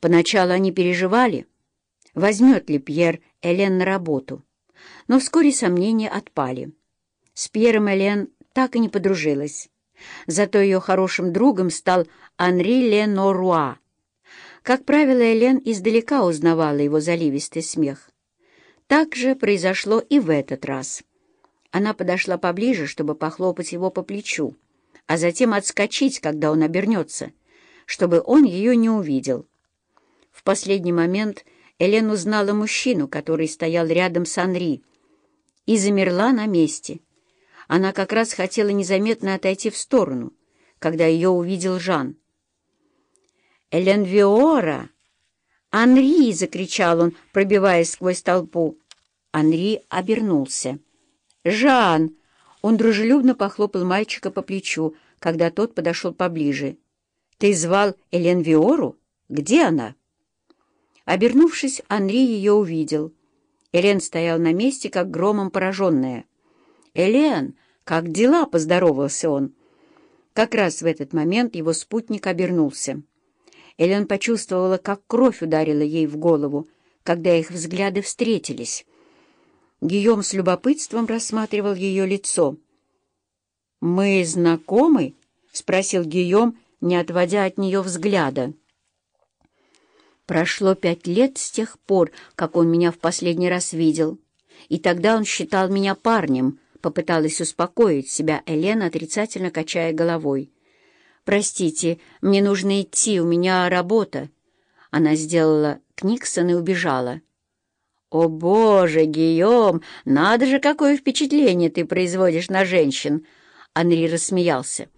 Поначалу они переживали, возьмет ли Пьер Элен на работу. Но вскоре сомнения отпали. С Пьером Элен так и не подружилась. Зато ее хорошим другом стал Анри Леноруа. Как правило, Элен издалека узнавала его заливистый смех. Так же произошло и в этот раз. Она подошла поближе, чтобы похлопать его по плечу, а затем отскочить, когда он обернется, чтобы он ее не увидел. В последний момент Элен узнала мужчину, который стоял рядом с Анри, и замерла на месте. Она как раз хотела незаметно отойти в сторону, когда ее увидел Жан. «Элен Виора!» «Анри!» — закричал он, пробиваясь сквозь толпу. Анри обернулся. «Жан!» Он дружелюбно похлопал мальчика по плечу, когда тот подошел поближе. «Ты звал Элен Виору? Где она?» Обернувшись, Анри ее увидел. Элен стоял на месте, как громом пораженная. «Элен, как дела?» — поздоровался он. Как раз в этот момент его спутник обернулся. Элен почувствовала, как кровь ударила ей в голову, когда их взгляды встретились. Гийом с любопытством рассматривал ее лицо. «Мы знакомы?» — спросил Гийом, не отводя от нее взгляда. Прошло пять лет с тех пор, как он меня в последний раз видел, и тогда он считал меня парнем, попыталась успокоить себя Элена, отрицательно качая головой. «Простите, мне нужно идти, у меня работа». Она сделала книксон и убежала. «О, боже, Гийом, надо же, какое впечатление ты производишь на женщин!» Анри рассмеялся.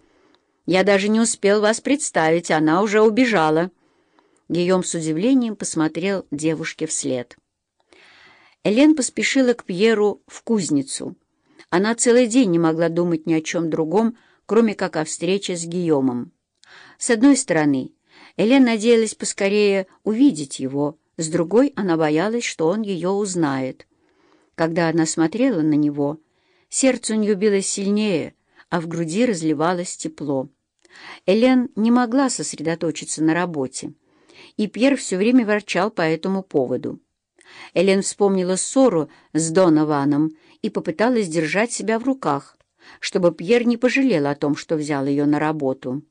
«Я даже не успел вас представить, она уже убежала». Гийом с удивлением посмотрел девушке вслед. Элен поспешила к Пьеру в кузницу. Она целый день не могла думать ни о чем другом, кроме как о встрече с Гийомом. С одной стороны, Элен надеялась поскорее увидеть его, с другой она боялась, что он ее узнает. Когда она смотрела на него, сердце у нее билось сильнее, а в груди разливалось тепло. Элен не могла сосредоточиться на работе, и Пьер все время ворчал по этому поводу. Элен вспомнила ссору с Донованом и попыталась держать себя в руках, чтобы Пьер не пожалел о том, что взял ее на работу.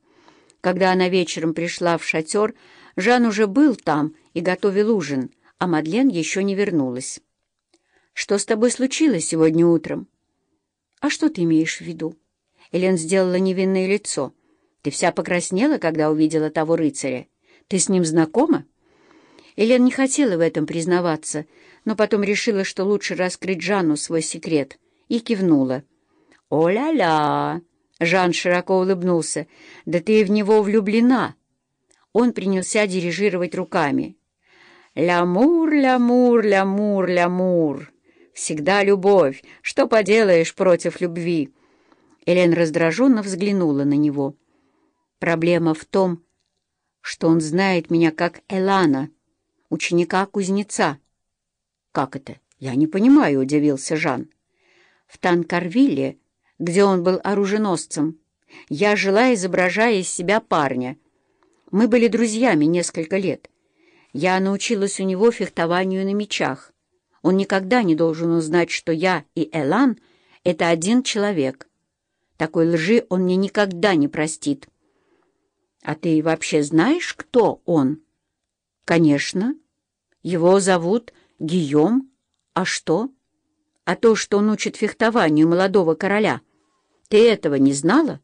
Когда она вечером пришла в шатер, Жан уже был там и готовил ужин, а Мадлен еще не вернулась. «Что с тобой случилось сегодня утром?» «А что ты имеешь в виду?» Элен сделала невинное лицо. «Ты вся покраснела, когда увидела того рыцаря? Ты с ним знакома?» Элен не хотела в этом признаваться, но потом решила, что лучше раскрыть Жанну свой секрет, и кивнула. «О-ля-ля!» — Жан широко улыбнулся. «Да ты в него влюблена!» Он принялся дирижировать руками. «Лямур, лямур, лямур, лямур! Всегда любовь! Что поделаешь против любви?» Элен раздраженно взглянула на него. «Проблема в том, что он знает меня как Элана, ученика-кузнеца». «Как это? Я не понимаю», — удивился Жан. «В Танкарвилле, где он был оруженосцем, я жила, изображая из себя парня. Мы были друзьями несколько лет. Я научилась у него фехтованию на мечах. Он никогда не должен узнать, что я и Элан — это один человек. Такой лжи он мне никогда не простит. А ты вообще знаешь, кто он? Конечно. Его зовут Гийом. А что? А то, что он учит фехтованию молодого короля. Ты этого не знала?